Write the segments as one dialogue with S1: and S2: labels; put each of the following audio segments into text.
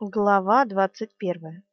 S1: Глава двадцать первая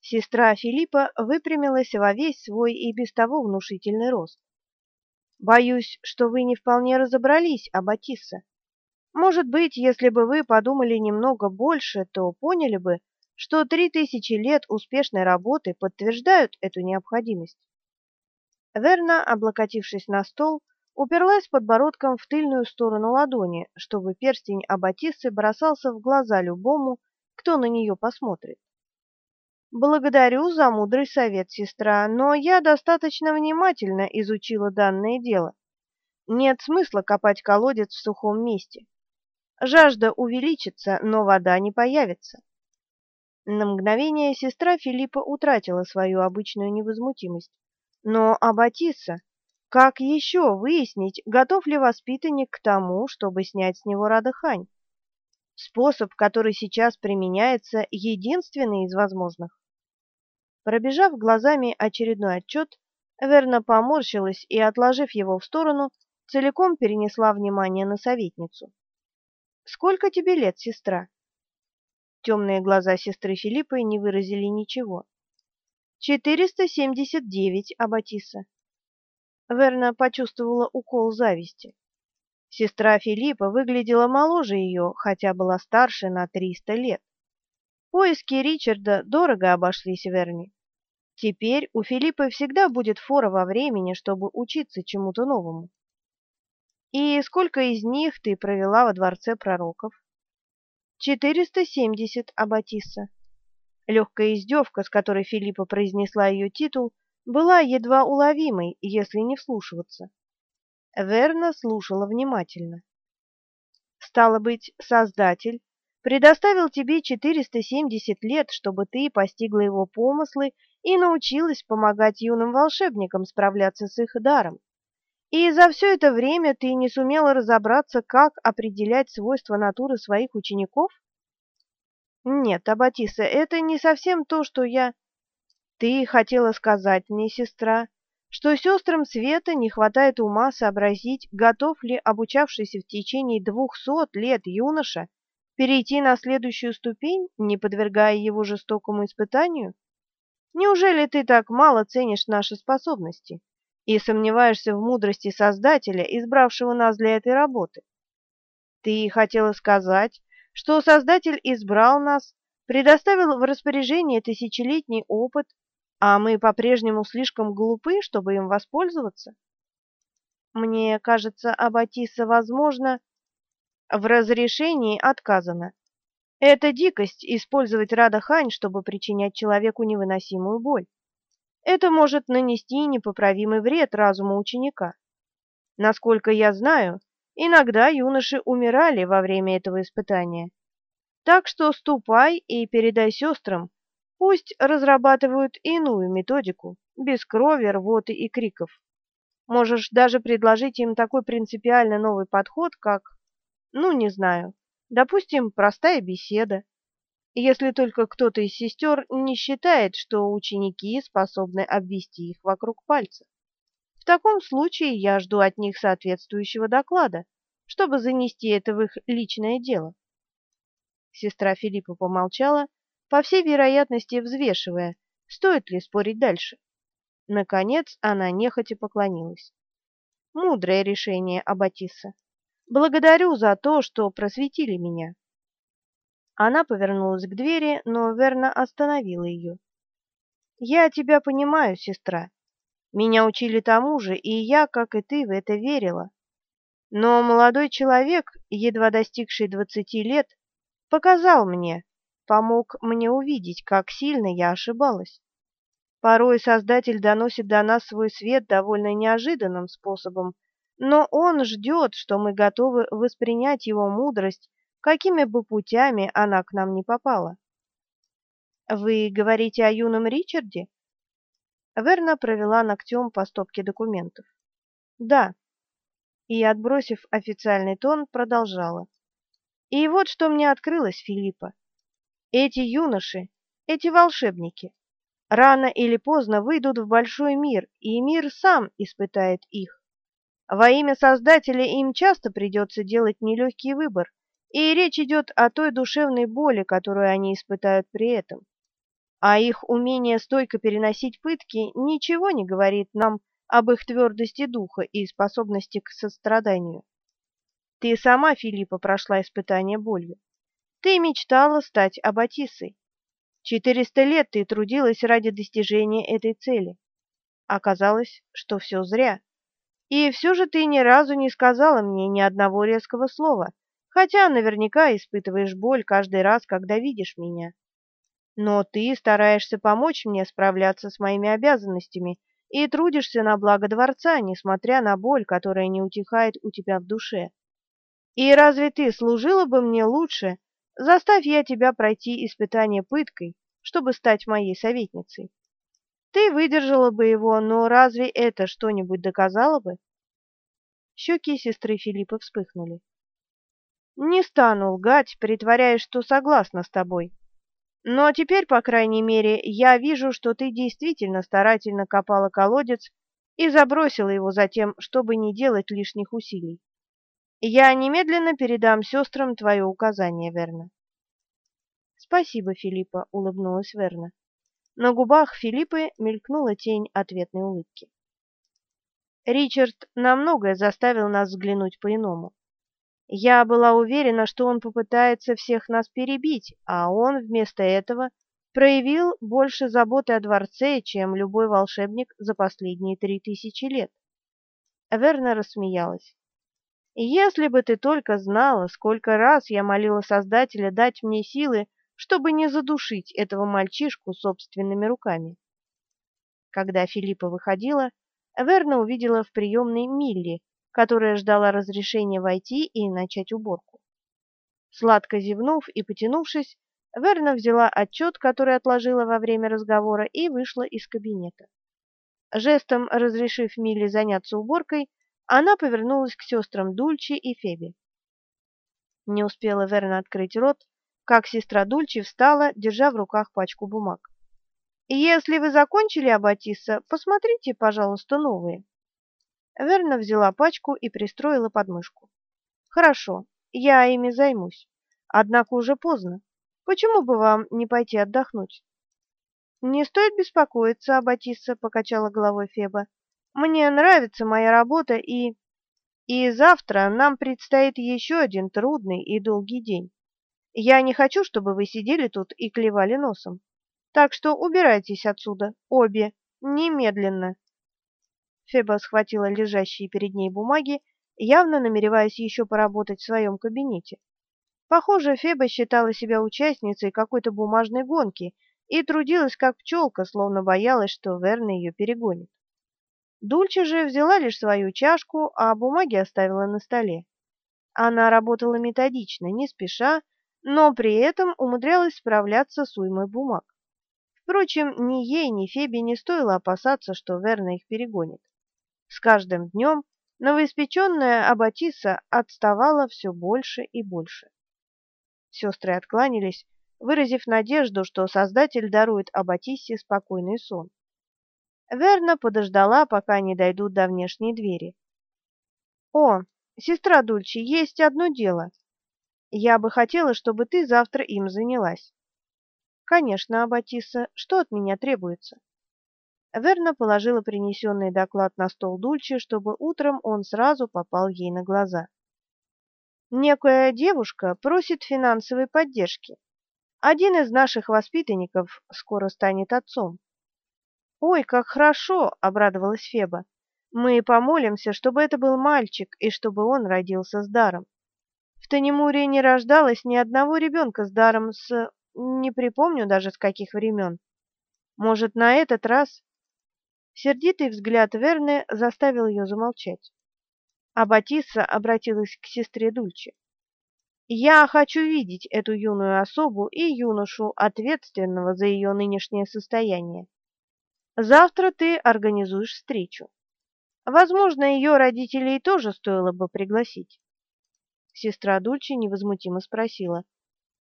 S1: Сестра Филиппа выпрямилась во весь свой и без того внушительный рост. «Боюсь, что вы не вполне разобрались, Аббатисса. Может быть, если бы вы подумали немного больше, то поняли бы, что три тысячи лет успешной работы подтверждают эту необходимость». Верна, облокотившись на стол, уперлась подбородком в тыльную сторону ладони, чтобы перстень Аббатиссы бросался в глаза любому, кто на нее посмотрит. Благодарю за мудрый совет, сестра, но я достаточно внимательно изучила данное дело. Нет смысла копать колодец в сухом месте. Жажда увеличится, но вода не появится. На мгновение сестра Филиппа утратила свою обычную невозмутимость. Но Аббатисса, как еще выяснить, готов ли воспитанник к тому, чтобы снять с него Радахань? Способ, который сейчас применяется, единственный из возможных. Пробежав глазами очередной отчет, Верна поморщилась и, отложив его в сторону, целиком перенесла внимание на советницу. «Сколько тебе лет, сестра?» Темные глаза сестры Филиппы не выразили ничего. «Четыреста семьдесят девять, Аббатиса». Верна почувствовала укол зависти. Сестра Филиппа выглядела моложе ее, хотя была старше на триста лет. Поиски Ричарда дорого обошлись Верни. Теперь у Филиппа всегда будет фора во времени, чтобы учиться чему-то новому. И сколько из них ты провела во дворце пророков? Четыреста семьдесят, Аббатисса. Легкая издевка, с которой Филиппа произнесла ее титул, была едва уловимой, если не вслушиваться. Верна слушала внимательно. Стало быть, Создатель предоставил тебе 470 лет, чтобы ты постигла его помыслы и научилась помогать юным волшебникам справляться с их даром. И за все это время ты не сумела разобраться, как определять свойства натуры своих учеников? Нет, Аббатиса, это не совсем то, что я... Ты хотела сказать мне, сестра, что сестрам Света не хватает ума сообразить, готов ли обучавшийся в течение двухсот лет юноша перейти на следующую ступень, не подвергая его жестокому испытанию? Неужели ты так мало ценишь наши способности и сомневаешься в мудрости Создателя, избравшего нас для этой работы? Ты хотела сказать, что Создатель избрал нас, предоставил в распоряжение тысячелетний опыт, а мы по-прежнему слишком глупы, чтобы им воспользоваться? Мне кажется, Аббатиса, возможно, в разрешении отказано. Это дикость использовать Радахань, чтобы причинять человеку невыносимую боль. Это может нанести непоправимый вред разуму ученика. Насколько я знаю, иногда юноши умирали во время этого испытания. Так что ступай и передай сестрам, пусть разрабатывают иную методику, без крови, рвоты и криков. Можешь даже предложить им такой принципиально новый подход, как ну, не знаю. Допустим, простая беседа. Если только кто-то из сестер не считает, что ученики способны обвести их вокруг пальца. В таком случае я жду от них соответствующего доклада, чтобы занести это в их личное дело. Сестра Филиппа помолчала, по всей вероятности взвешивая, стоит ли спорить дальше. Наконец она нехотя поклонилась. Мудрое решение Аббатиса. Благодарю за то, что просветили меня. Она повернулась к двери, но Верна остановила ее. Я тебя понимаю, сестра. Меня учили тому же, и я, как и ты, в это верила. Но молодой человек, едва достигший двадцати лет, показал мне, помог мне увидеть, как сильно я ошибалась. Порой Создатель доносит до нас свой свет довольно неожиданным способом, но он ждет, что мы готовы воспринять его мудрость, какими бы путями она к нам не попала. Вы говорите о юном Ричарде? Верна провела ногтем по стопке документов. Да. И, отбросив официальный тон, продолжала. И вот что мне открылось, Филиппа. Эти юноши, эти волшебники, рано или поздно выйдут в большой мир, и мир сам испытает их. Во имя Создателя им часто придется делать нелегкий выбор, и речь идет о той душевной боли, которую они испытают при этом. А их умение стойко переносить пытки ничего не говорит нам об их твердости духа и способности к состраданию. Ты сама, Филиппа, прошла испытание болью. Ты мечтала стать аббатисой. Четыреста лет ты трудилась ради достижения этой цели. Оказалось, что все зря. И все же ты ни разу не сказала мне ни одного резкого слова, хотя наверняка испытываешь боль каждый раз, когда видишь меня. Но ты стараешься помочь мне справляться с моими обязанностями и трудишься на благо дворца, несмотря на боль, которая не утихает у тебя в душе. И разве ты служила бы мне лучше, заставь я тебя пройти испытание пыткой, чтобы стать моей советницей? Ты выдержала бы его, но разве это что-нибудь доказало бы? Щеки сестры Филиппа вспыхнули. Не стану лгать, притворяясь, что согласна с тобой. Но теперь, по крайней мере, я вижу, что ты действительно старательно копала колодец и забросила его затем, чтобы не делать лишних усилий. Я немедленно передам сестрам твое указание, Верна. Спасибо, Филиппа, улыбнулась Верна. На губах Филиппы мелькнула тень ответной улыбки. Ричард на многое заставил нас взглянуть по-иному. Я была уверена, что он попытается всех нас перебить, а он вместо этого проявил больше заботы о дворце, чем любой волшебник за последние три тысячи лет. Верна рассмеялась. Если бы ты только знала, сколько раз я молила Создателя дать мне силы, чтобы не задушить этого мальчишку собственными руками. Когда Филиппа выходила, Верна увидела в приемной Милли, которая ждала разрешения войти и начать уборку. Сладко зевнув и потянувшись, Верна взяла отчет, который отложила во время разговора, и вышла из кабинета. Жестом разрешив Милли заняться уборкой, она повернулась к сестрам Дульчи и Феби. Не успела Верна открыть рот, как сестра Дульчи встала, держа в руках пачку бумаг. «Если вы закончили, Аббатисса, посмотрите, пожалуйста, новые». Верна взяла пачку и пристроила под мышку. «Хорошо, я ими займусь. Однако уже поздно. Почему бы вам не пойти отдохнуть?» «Не стоит беспокоиться, Аббатисса», — покачала головой Феба. «Мне нравится моя работа, и...» «И завтра нам предстоит еще один трудный и долгий день. Я не хочу, чтобы вы сидели тут и клевали носом. Так что убирайтесь отсюда, обе, немедленно. Феба схватила лежащие перед ней бумаги, явно намереваясь еще поработать в своем кабинете. Похоже, Феба считала себя участницей какой-то бумажной гонки и трудилась как пчелка, словно боялась, что Верна ее перегонит. Дульче же взяла лишь свою чашку, а бумаги оставила на столе. Она работала методично, не спеша, но при этом умудрялась справляться с уймой бумаг. Впрочем, ни ей, ни Фебе не стоило опасаться, что Верна их перегонит. С каждым днем новоиспеченная Аббатиса отставала все больше и больше. Сестры откланялись, выразив надежду, что Создатель дарует Аббатисе спокойный сон. Верна подождала, пока они дойдут до внешней двери. «О, сестра Дульчи, есть одно дело. Я бы хотела, чтобы ты завтра им занялась. Конечно, Аббатиса, что от меня требуется? Верна положила принесенный доклад на стол Дульче, чтобы утром он сразу попал ей на глаза. Некая девушка просит финансовой поддержки. Один из наших воспитанников скоро станет отцом. Ой, как хорошо, обрадовалась Феба. Мы помолимся, чтобы это был мальчик и чтобы он родился с даром. В Танимуре не рождалось ни одного ребенка с даром с... не припомню даже с каких времен. Может, на этот раз... Сердитый взгляд Верны заставил ее замолчать. А Батисса обратилась к сестре Дульче. «Я хочу видеть эту юную особу и юношу, ответственного за ее нынешнее состояние. Завтра ты организуешь встречу. Возможно, ее родителей тоже стоило бы пригласить. Сестра Дульче невозмутимо спросила.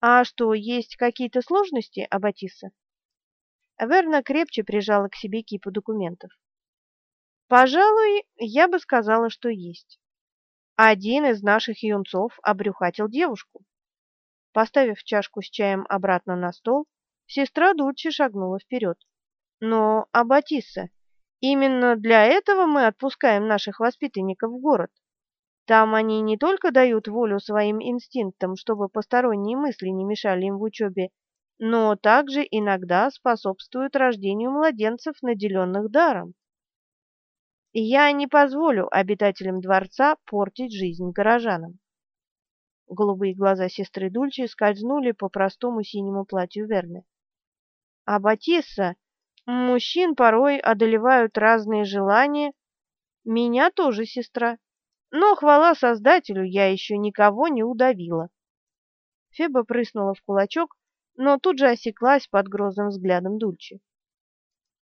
S1: «А что, есть какие-то сложности, Аббатиса?» Верна крепче прижала к себе кипу документов. «Пожалуй, я бы сказала, что есть. Один из наших юнцов обрюхатил девушку. Поставив чашку с чаем обратно на стол, сестра Дульче шагнула вперед. Но, Аббатисса, именно для этого мы отпускаем наших воспитанников в город. Там они не только дают волю своим инстинктам, чтобы посторонние мысли не мешали им в учебе, но также иногда способствуют рождению младенцев, наделенных даром. Я не позволю обитателям дворца портить жизнь горожанам. Голубые глаза сестры Дульчи скользнули по простому синему платью Верны. А мужчин порой одолевают разные желания. Меня тоже, сестра. Но, хвала Создателю, я еще никого не удавила. Феба прыснула в кулачок, но тут же осеклась под грозным взглядом Дульчи.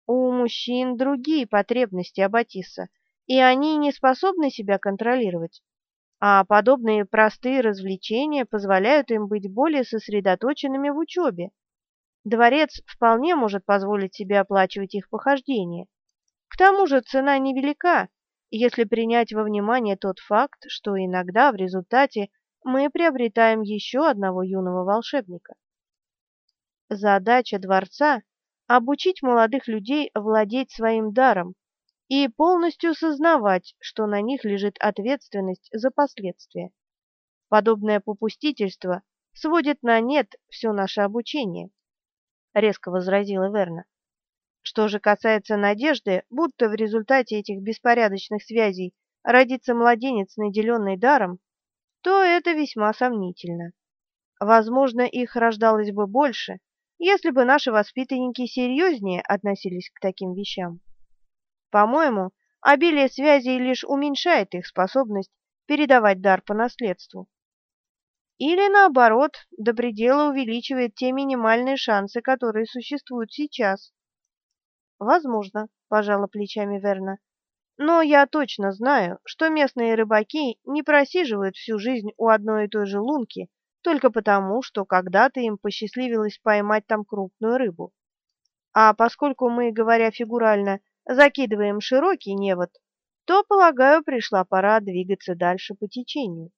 S1: У мужчин другие потребности, Аббатисса, и они не способны себя контролировать. А подобные простые развлечения позволяют им быть более сосредоточенными в учебе. Дворец вполне может позволить себе оплачивать их похождения. К тому же цена невелика, если принять во внимание тот факт, что иногда в результате мы приобретаем еще одного юного волшебника. Задача дворца – обучить молодых людей владеть своим даром и полностью сознавать, что на них лежит ответственность за последствия. Подобное попустительство сводит на нет все наше обучение, — резко возразила Верна. Что же касается надежды, будто в результате этих беспорядочных связей родится младенец, наделенный даром, то это весьма сомнительно. Возможно, их рождалось бы больше, если бы наши воспитанники серьезнее относились к таким вещам. По-моему, обилие связей лишь уменьшает их способность передавать дар по наследству. Или, наоборот, до предела увеличивает те минимальные шансы, которые существуют сейчас. Возможно, пожала плечами Верна. Но я точно знаю, что местные рыбаки не просиживают всю жизнь у одной и той же лунки только потому, что когда-то им посчастливилось поймать там крупную рыбу. А поскольку мы, говоря фигурально, закидываем широкий невод, то, полагаю, пришла пора двигаться дальше по течению.